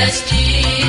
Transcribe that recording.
destino.